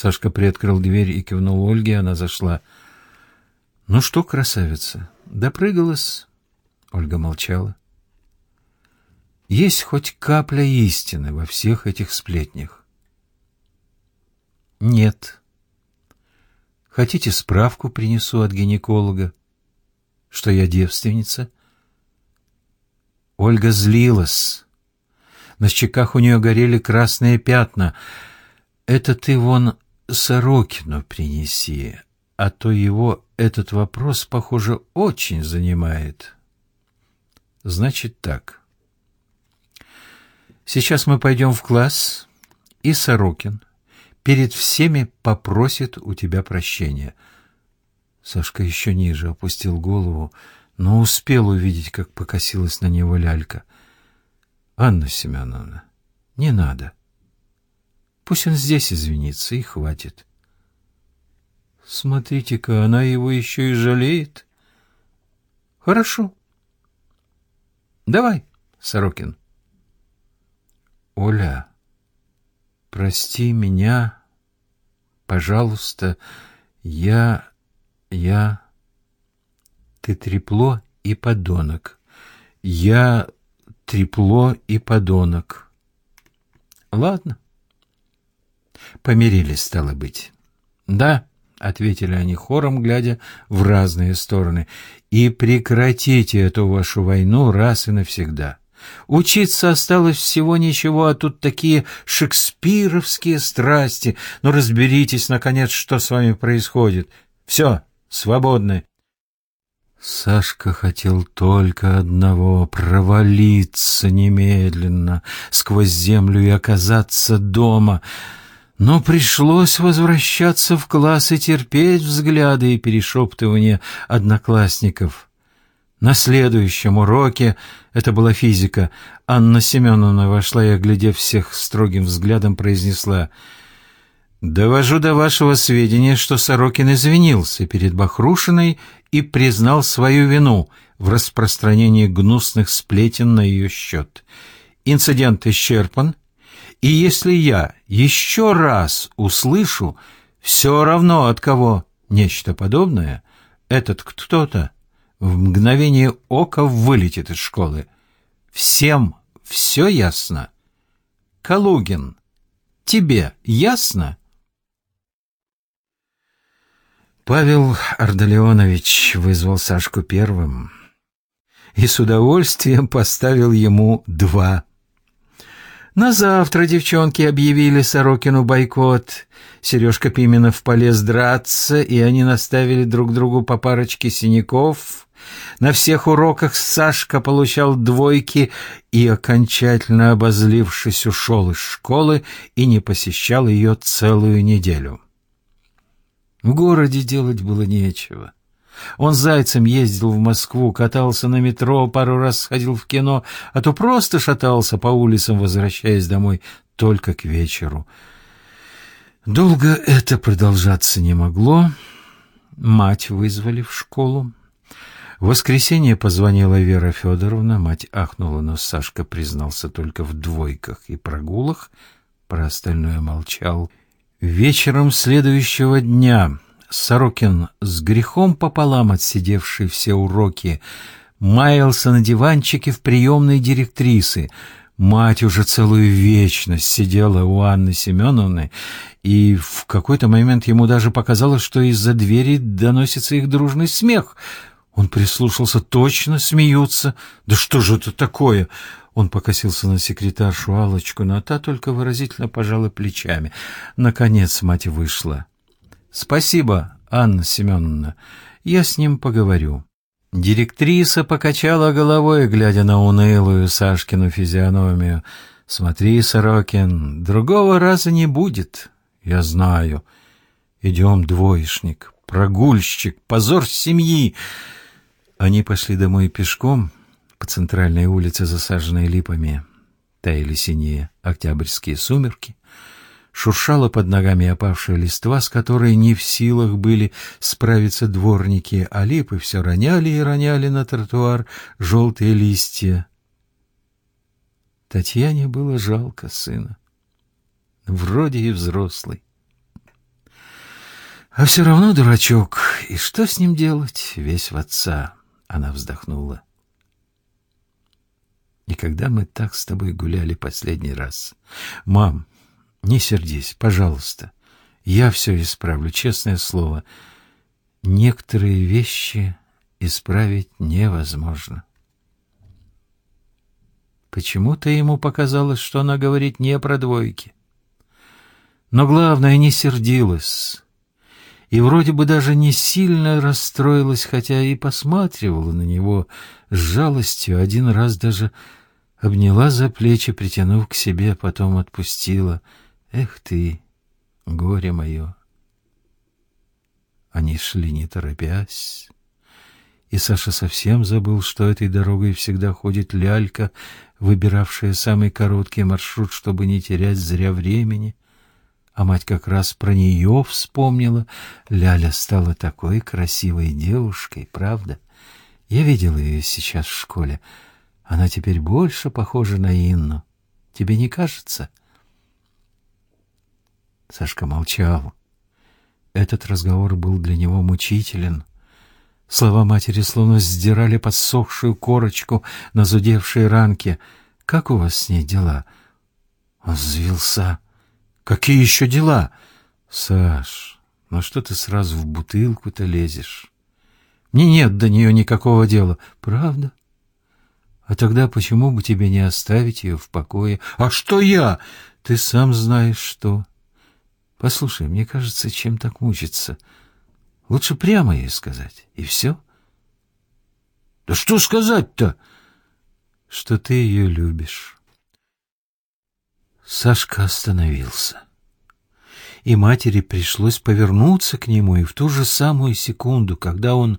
Сашка приоткрыл дверь и кивнул Ольге, она зашла. «Ну что, красавица, допрыгалась?» Ольга молчала. «Есть хоть капля истины во всех этих сплетнях?» «Нет». «Хотите, справку принесу от гинеколога, что я девственница?» Ольга злилась. На щеках у нее горели красные пятна. «Это ты вон Сорокину принеси, а то его этот вопрос, похоже, очень занимает. Значит так. Сейчас мы пойдем в класс, и Сорокин перед всеми попросит у тебя прощения. Сашка еще ниже опустил голову, но успел увидеть, как покосилась на него лялька. «Анна Семеновна, не надо. Пусть он здесь извинится, и хватит». Смотрите-ка, она его еще и жалеет. Хорошо. Давай, Сорокин. Оля, прости меня, пожалуйста. Я... я... Ты трепло и подонок. Я трепло и подонок. Ладно. Помирились, стало быть. Да, — ответили они хором, глядя в разные стороны. «И прекратите эту вашу войну раз и навсегда. Учиться осталось всего ничего, а тут такие шекспировские страсти. Ну, разберитесь, наконец, что с вами происходит. Все, свободны». Сашка хотел только одного — провалиться немедленно сквозь землю и оказаться дома — но пришлось возвращаться в класс и терпеть взгляды и перешептывания одноклассников. На следующем уроке, это была физика, Анна Семеновна вошла и, оглядев всех строгим взглядом, произнесла «Довожу до вашего сведения, что Сорокин извинился перед Бахрушиной и признал свою вину в распространении гнусных сплетен на ее счет. Инцидент исчерпан, и если я еще раз услышу все равно от кого нечто подобное, этот кто-то в мгновение ока вылетит из школы. Всем все ясно? Калугин, тебе ясно? Павел Ардалионович вызвал Сашку первым и с удовольствием поставил ему два на завтра девчонки объявили Сорокину бойкот. Сережка Пименов полез драться, и они наставили друг другу по парочке синяков. На всех уроках Сашка получал двойки и, окончательно обозлившись, ушел из школы и не посещал ее целую неделю. В городе делать было нечего. Он зайцем ездил в Москву, катался на метро, пару раз сходил в кино, а то просто шатался по улицам, возвращаясь домой только к вечеру. Долго это продолжаться не могло. Мать вызвали в школу. В воскресенье позвонила Вера Федоровна. Мать ахнула, но Сашка признался только в двойках и прогулах. Про остальное молчал. Вечером следующего дня Сорокин, с грехом пополам отсидевший все уроки, маялся на диванчике в приемной директрисы. Мать уже целую вечность сидела у Анны Семеновны, и в какой-то момент ему даже показалось, что из-за двери доносится их дружный смех. Он прислушался, точно смеются. «Да что же это такое?» Он покосился на секретаршу Аллочку, но та только выразительно пожала плечами. Наконец мать вышла. «Спасибо, Анна Семеновна. Я с ним поговорю». Директриса покачала головой, глядя на унылую Сашкину физиономию. «Смотри, Сорокин, другого раза не будет, я знаю. Идем, двоечник, прогульщик, позор семьи». Они пошли домой пешком по центральной улице, засаженной липами. Таяли синие октябрьские сумерки шуршала под ногами опавшая листва, с которой не в силах были справиться дворники, а липы все роняли и роняли на тротуар желтые листья. Татьяне было жалко сына. Вроде и взрослый. А все равно дурачок. И что с ним делать? Весь в отца. Она вздохнула. И когда мы так с тобой гуляли последний раз? Мам, не сердись, пожалуйста. Я все исправлю, честное слово. Некоторые вещи исправить невозможно. Почему-то ему показалось, что она говорит не про двойки. Но главное, не сердилась. И вроде бы даже не сильно расстроилась, хотя и посматривала на него с жалостью, один раз даже обняла за плечи, притянув к себе, потом отпустила. «Эх ты, горе мое!» Они шли не торопясь, и Саша совсем забыл, что этой дорогой всегда ходит лялька, выбиравшая самый короткий маршрут, чтобы не терять зря времени. А мать как раз про нее вспомнила. Ляля стала такой красивой девушкой, правда? Я видела ее сейчас в школе. Она теперь больше похожа на Инну. Тебе не кажется? Сашка молчал. Этот разговор был для него мучителен. Слова матери словно сдирали подсохшую корочку на зудевшей ранке. «Как у вас с ней дела?» Он взвился. «Какие еще дела?» «Саш, ну что ты сразу в бутылку-то лезешь?» «Мне нет до нее никакого дела». «Правда?» «А тогда почему бы тебе не оставить ее в покое?» «А что я?» «Ты сам знаешь, что...» «Послушай, мне кажется, чем так мучиться?» Лучше прямо ей сказать, и все. Да что сказать-то? Что ты ее любишь. Сашка остановился. И матери пришлось повернуться к нему, и в ту же самую секунду, когда он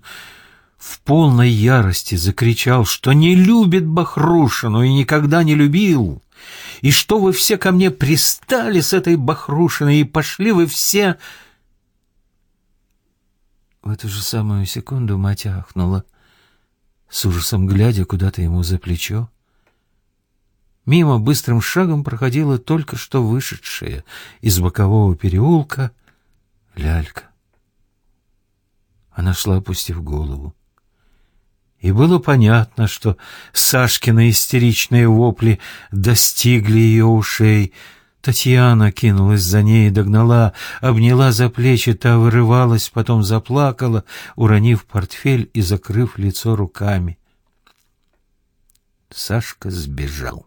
в полной ярости закричал, что не любит Бахрушину и никогда не любил, и что вы все ко мне пристали с этой Бахрушиной, и пошли вы все в эту же самую секунду мать ахнула, с ужасом глядя куда-то ему за плечо. Мимо быстрым шагом проходила только что вышедшая из бокового переулка лялька. Она шла, опустив голову. И было понятно, что Сашкины истеричные вопли достигли ее ушей — Татьяна кинулась за ней и догнала, обняла за плечи, та вырывалась, потом заплакала, уронив портфель и закрыв лицо руками. Сашка сбежал.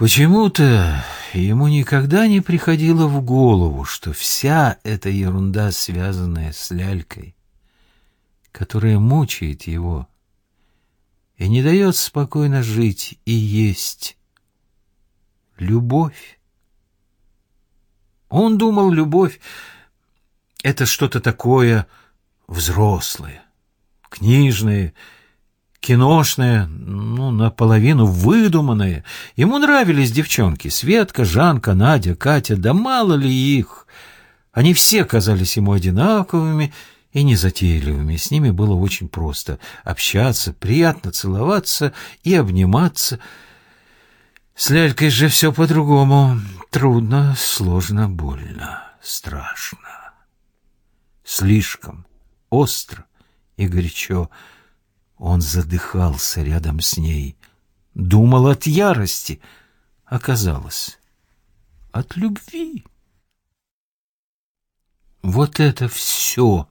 Почему-то ему никогда не приходило в голову, что вся эта ерунда, связанная с лялькой, которая мучает его, и не дает спокойно жить и есть. Любовь. Он думал, любовь — это что-то такое взрослое, книжное, киношное, ну, наполовину выдуманное. Ему нравились девчонки — Светка, Жанка, Надя, Катя, да мало ли их. Они все казались ему одинаковыми — и незатейливыми. С ними было очень просто общаться, приятно целоваться и обниматься. С лялькой же все по-другому. Трудно, сложно, больно, страшно. Слишком остро и горячо. Он задыхался рядом с ней. Думал от ярости. Оказалось, от любви. Вот это все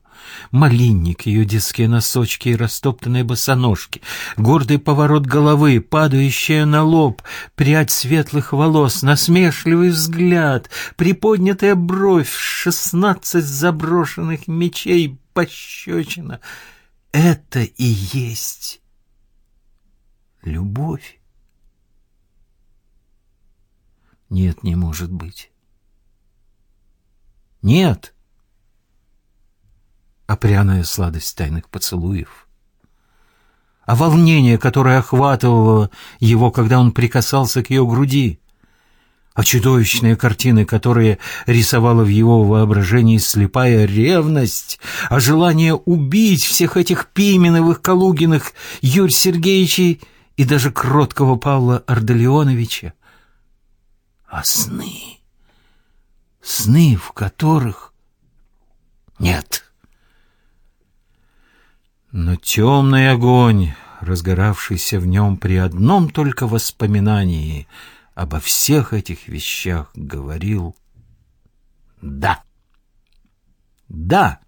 Малинник, ее детские носочки и растоптанные босоножки, гордый поворот головы, падающая на лоб, прядь светлых волос, насмешливый взгляд, приподнятая бровь, шестнадцать заброшенных мечей, пощечина. Это и есть любовь. Нет, не может быть. Нет а пряная сладость тайных поцелуев, а волнение, которое охватывало его, когда он прикасался к ее груди, а чудовищные картины, которые рисовала в его воображении слепая ревность, а желание убить всех этих Пименовых, Калугиных, Юрь Сергеевичей и даже кроткого Павла Ардалионовича. А сны... сны в которых нет. Но темный огонь, разгоравшийся в нем при одном только воспоминании обо всех этих вещах, говорил «да». «Да».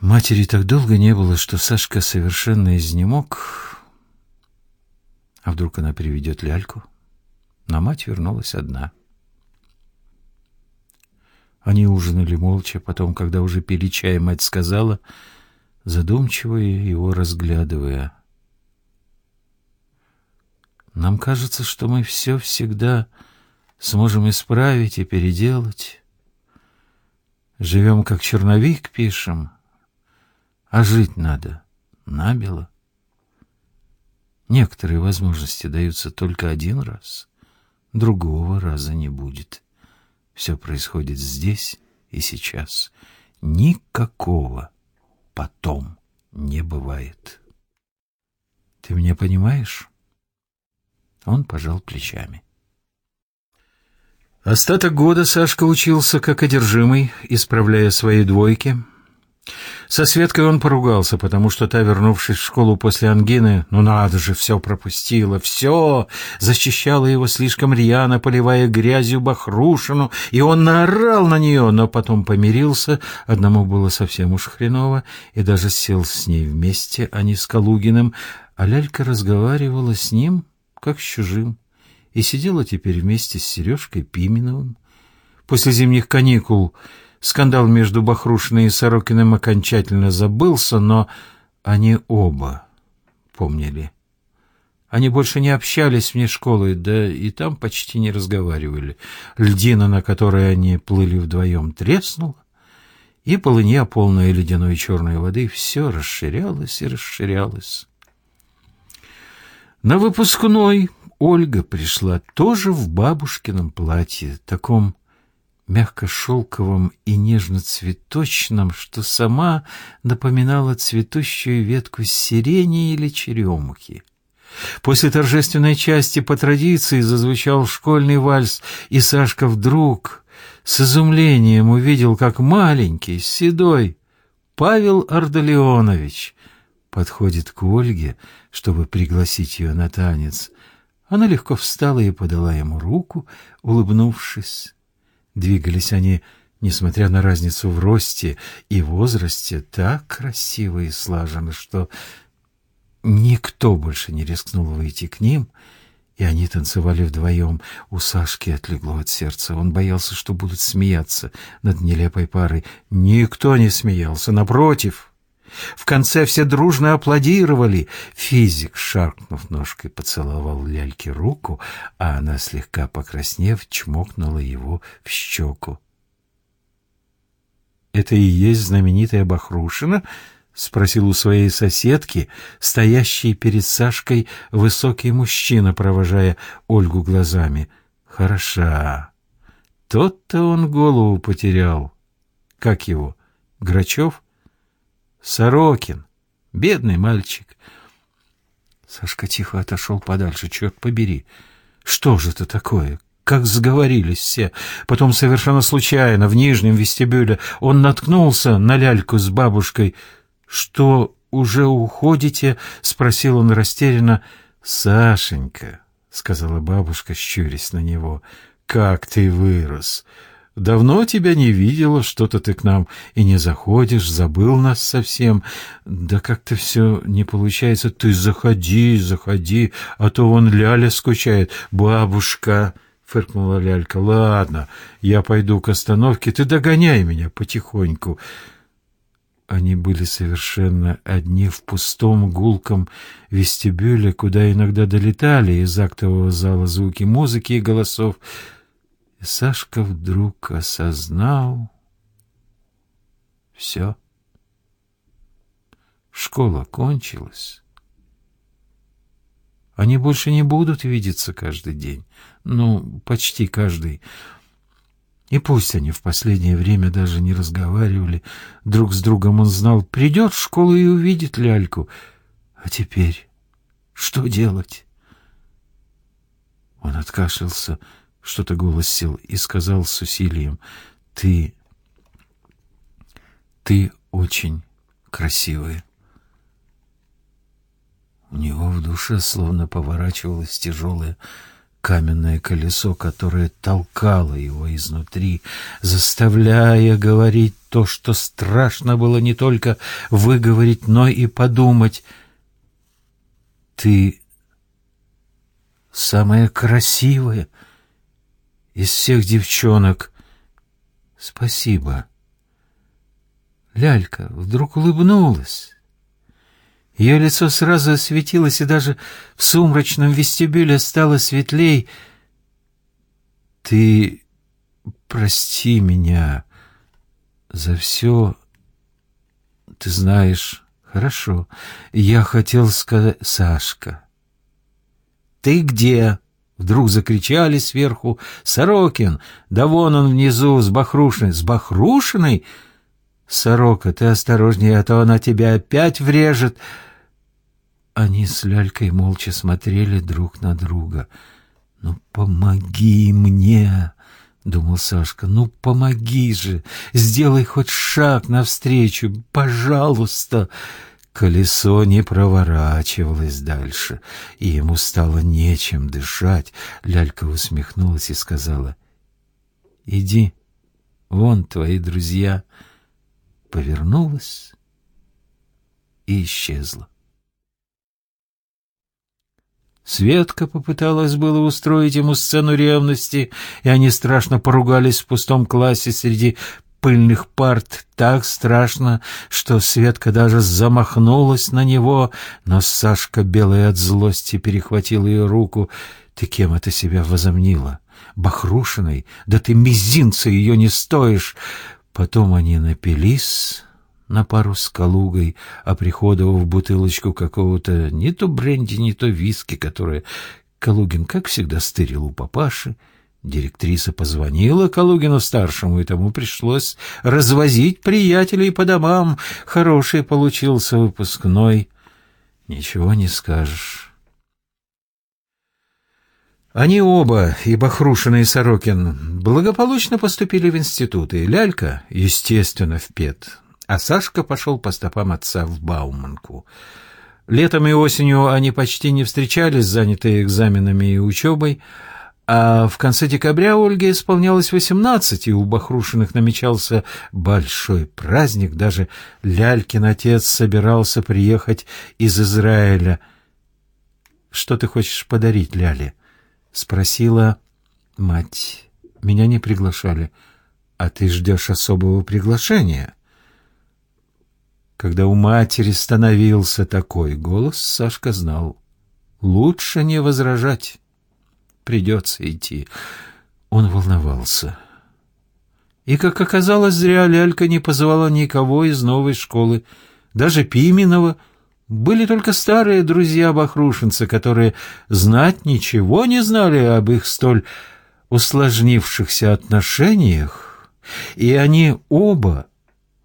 Матери так долго не было, что Сашка совершенно изнемог. А вдруг она приведет ляльку? Но мать вернулась одна. Они ужинали молча, потом, когда уже пили чай, мать сказала, задумчиво его разглядывая. «Нам кажется, что мы все всегда сможем исправить и переделать. Живем, как черновик пишем, а жить надо набело. Некоторые возможности даются только один раз, другого раза не будет. Все происходит здесь и сейчас. Никакого потом не бывает. Ты меня понимаешь? Он пожал плечами. Остаток года Сашка учился как одержимый, исправляя свои двойки — со Светкой он поругался, потому что та, вернувшись в школу после ангины, ну надо же, все пропустила, все, защищала его слишком рьяно, поливая грязью бахрушину, и он наорал на нее, но потом помирился, одному было совсем уж хреново, и даже сел с ней вместе, а не с Калугиным, а Лялька разговаривала с ним, как с чужим, и сидела теперь вместе с Сережкой Пименовым. После зимних каникул Скандал между Бахрушиной и Сорокиным окончательно забылся, но они оба помнили. Они больше не общались вне школы, да и там почти не разговаривали. Льдина, на которой они плыли вдвоем, треснула, и полынья, полная ледяной черной воды, все расширялось и расширялось. На выпускной Ольга пришла тоже в бабушкином платье, таком мягко-шелковом и нежно-цветочном, что сама напоминала цветущую ветку сирени или черемухи. После торжественной части по традиции зазвучал школьный вальс, и Сашка вдруг с изумлением увидел, как маленький, седой Павел Ардалионович подходит к Ольге, чтобы пригласить ее на танец. Она легко встала и подала ему руку, улыбнувшись. Двигались они, несмотря на разницу в росте и возрасте, так красиво и слаженно, что никто больше не рискнул выйти к ним, и они танцевали вдвоем. У Сашки отлегло от сердца. Он боялся, что будут смеяться над нелепой парой. Никто не смеялся, напротив — в конце все дружно аплодировали. Физик, шаркнув ножкой, поцеловал ляльке руку, а она, слегка покраснев, чмокнула его в щеку. «Это и есть знаменитая Бахрушина?» — спросил у своей соседки, стоящий перед Сашкой высокий мужчина, провожая Ольгу глазами. «Хороша. Тот-то он голову потерял. Как его? Грачев?» Сорокин. Бедный мальчик. Сашка тихо отошел подальше. Черт побери. Что же это такое? Как сговорились все. Потом совершенно случайно в нижнем вестибюле он наткнулся на ляльку с бабушкой. «Что, уже уходите?» — спросил он растерянно. «Сашенька», — сказала бабушка, щурясь на него, — «как ты вырос! Давно тебя не видела, что-то ты к нам и не заходишь, забыл нас совсем. Да как-то все не получается. Ты заходи, заходи, а то вон Ляля скучает. Бабушка, — фыркнула Лялька, — ладно, я пойду к остановке, ты догоняй меня потихоньку. Они были совершенно одни в пустом гулком вестибюле, куда иногда долетали из актового зала звуки музыки и голосов, и Сашка вдруг осознал все. Школа кончилась. Они больше не будут видеться каждый день. Ну, почти каждый. И пусть они в последнее время даже не разговаривали друг с другом, он знал, придет в школу и увидит ляльку. А теперь что делать? Он откашлялся Что-то голос сел и сказал с усилием. Ты... Ты очень красивая. У него в душе словно поворачивалось тяжелое каменное колесо, которое толкало его изнутри, заставляя говорить то, что страшно было не только выговорить, но и подумать. «Ты самая красивая из всех девчонок. Спасибо». Лялька вдруг улыбнулась. Ее лицо сразу осветилось, и даже в сумрачном вестибюле стало светлей. «Ты прости меня за все, ты знаешь, хорошо. Я хотел сказать... Сашка!» «Ты где?» — вдруг закричали сверху. «Сорокин! Да вон он внизу, с Бахрушиной!» «С Бахрушиной?» «Сорока, ты осторожнее, а то она тебя опять врежет!» Они с Лялькой молча смотрели друг на друга. «Ну, помоги мне!» — думал Сашка. «Ну, помоги же! Сделай хоть шаг навстречу! Пожалуйста!» Колесо не проворачивалось дальше, и ему стало нечем дышать. Лялька усмехнулась и сказала, «Иди, вон твои друзья» повернулась и исчезла. Светка попыталась было устроить ему сцену ревности, и они страшно поругались в пустом классе среди пыльных парт так страшно, что Светка даже замахнулась на него, но Сашка, белая от злости, перехватил ее руку. «Ты кем это себя возомнила? Бахрушиной? Да ты мизинца ее не стоишь!» Потом они напились на пару с Калугой, оприходовав бутылочку какого-то не то бренди, не то виски, которое Калугин, как всегда, стырил у папаши. Директриса позвонила Калугину-старшему, и тому пришлось развозить приятелей по домам. Хороший получился выпускной. Ничего не скажешь. Они оба, и Бахрушин, и Сорокин, благополучно поступили в институты. Лялька, естественно, в ПЕТ, а Сашка пошел по стопам отца в Бауманку. Летом и осенью они почти не встречались, занятые экзаменами и учебой, а в конце декабря Ольге исполнялось восемнадцать, и у Бахрушиных намечался большой праздник. Даже Лялькин отец собирался приехать из Израиля. «Что ты хочешь подарить Ляле?» — спросила мать. «Меня не приглашали. А ты ждешь особого приглашения?» Когда у матери становился такой голос, Сашка знал. Лучше не возражать. Придется идти. Он волновался. И, как оказалось, зря Лялька не позвала никого из новой школы. Даже Пименова — были только старые друзья-бахрушинцы, которые знать ничего не знали об их столь усложнившихся отношениях, и они оба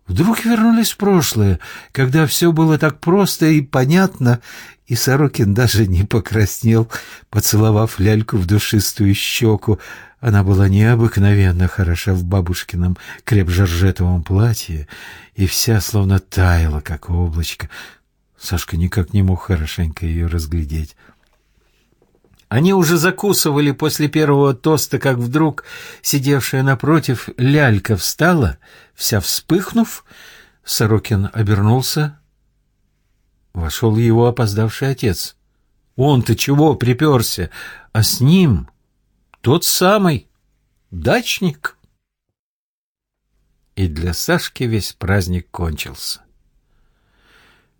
вдруг вернулись в прошлое, когда все было так просто и понятно, и Сорокин даже не покраснел, поцеловав ляльку в душистую щеку. Она была необыкновенно хороша в бабушкином креп-жоржетовом платье, и вся словно таяла, как облачко, Сашка никак не мог хорошенько ее разглядеть. Они уже закусывали после первого тоста, как вдруг сидевшая напротив лялька встала, вся вспыхнув. Сорокин обернулся. Вошел его опоздавший отец. Он-то чего приперся? А с ним тот самый дачник. И для Сашки весь праздник кончился.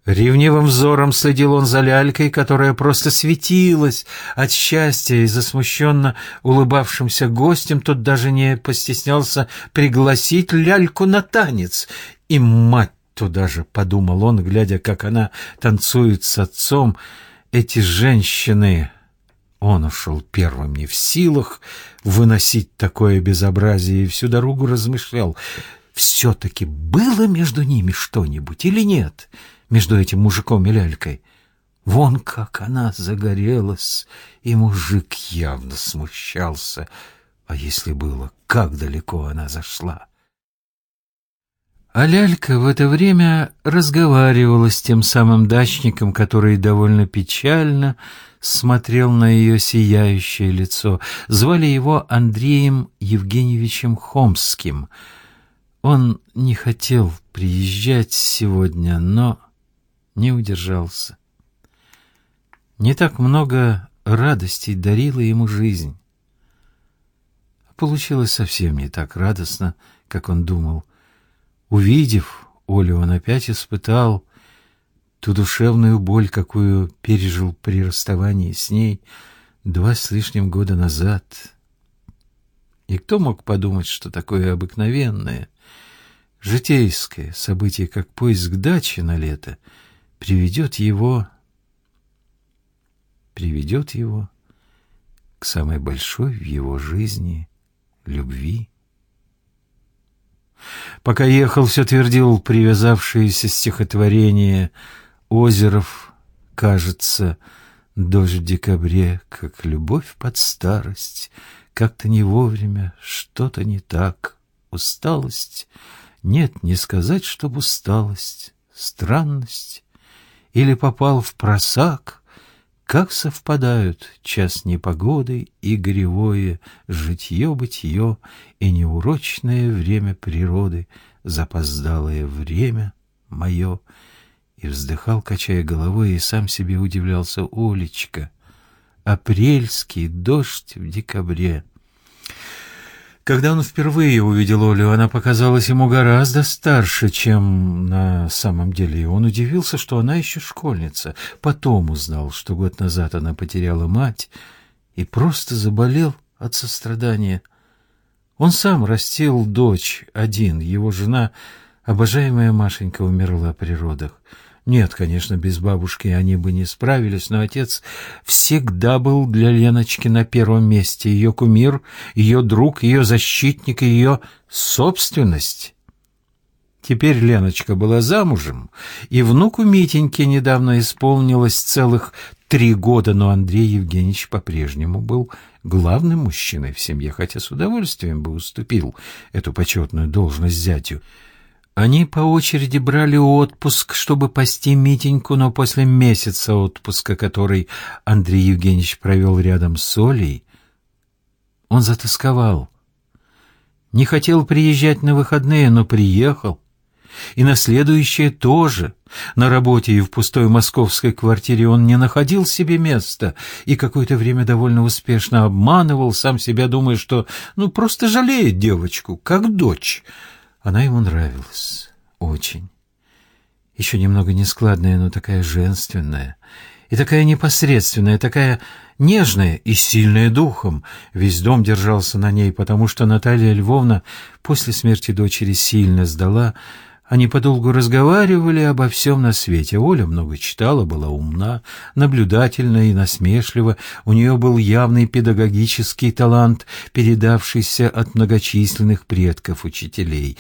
Ревнивым взором следил он за лялькой, которая просто светилась от счастья, и засмущенно улыбавшимся гостем тот даже не постеснялся пригласить ляльку на танец. И мать туда же, подумал он, глядя, как она танцует с отцом, эти женщины... Он ушел первым не в силах выносить такое безобразие и всю дорогу размышлял, все-таки было между ними что-нибудь или нет — между этим мужиком и лялькой. Вон как она загорелась, и мужик явно смущался. А если было, как далеко она зашла? А лялька в это время разговаривала с тем самым дачником, который довольно печально смотрел на ее сияющее лицо. Звали его Андреем Евгеньевичем Хомским. Он не хотел приезжать сегодня, но не удержался. Не так много радостей дарила ему жизнь. Получилось совсем не так радостно, как он думал. Увидев Олю, он опять испытал ту душевную боль, какую пережил при расставании с ней два с лишним года назад. И кто мог подумать, что такое обыкновенное, житейское событие, как поиск дачи на лето, приведет его, приведет его к самой большой в его жизни любви. Пока ехал, все твердил привязавшееся стихотворение Озеров, кажется, дождь в декабре, как любовь под старость, как-то не вовремя, что-то не так, усталость. Нет, не сказать, чтоб усталость, странность. Или попал в просак, как совпадают час непогоды и горевое житье-бытие и неурочное время природы, запоздалое время мое — и вздыхал, качая головой, и сам себе удивлялся. Олечка, апрельский дождь в декабре. Когда он впервые увидел Олю, она показалась ему гораздо старше, чем на самом деле, и он удивился, что она еще школьница. Потом узнал, что год назад она потеряла мать и просто заболел от сострадания. Он сам растил дочь один, его жена, обожаемая Машенька, умерла при родах. Нет, конечно, без бабушки они бы не справились, но отец всегда был для Леночки на первом месте. Ее кумир, ее друг, ее защитник, ее собственность. Теперь Леночка была замужем, и внуку Митеньке недавно исполнилось целых три года, но Андрей Евгеньевич по-прежнему был главным мужчиной в семье, хотя с удовольствием бы уступил эту почетную должность зятю. Они по очереди брали отпуск, чтобы пасти Митеньку, но после месяца отпуска, который Андрей Евгеньевич провел рядом с Олей, он затасковал. Не хотел приезжать на выходные, но приехал. И на следующее тоже. На работе и в пустой московской квартире он не находил себе места и какое-то время довольно успешно обманывал сам себя, думая, что ну просто жалеет девочку, как дочь. Она ему нравилась. Очень. Еще немного нескладная, но такая женственная. И такая непосредственная, такая нежная и сильная духом. Весь дом держался на ней, потому что Наталья Львовна после смерти дочери сильно сдала. Они подолгу разговаривали обо всем на свете. Оля много читала, была умна, наблюдательна и насмешлива. У нее был явный педагогический талант, передавшийся от многочисленных предков учителей.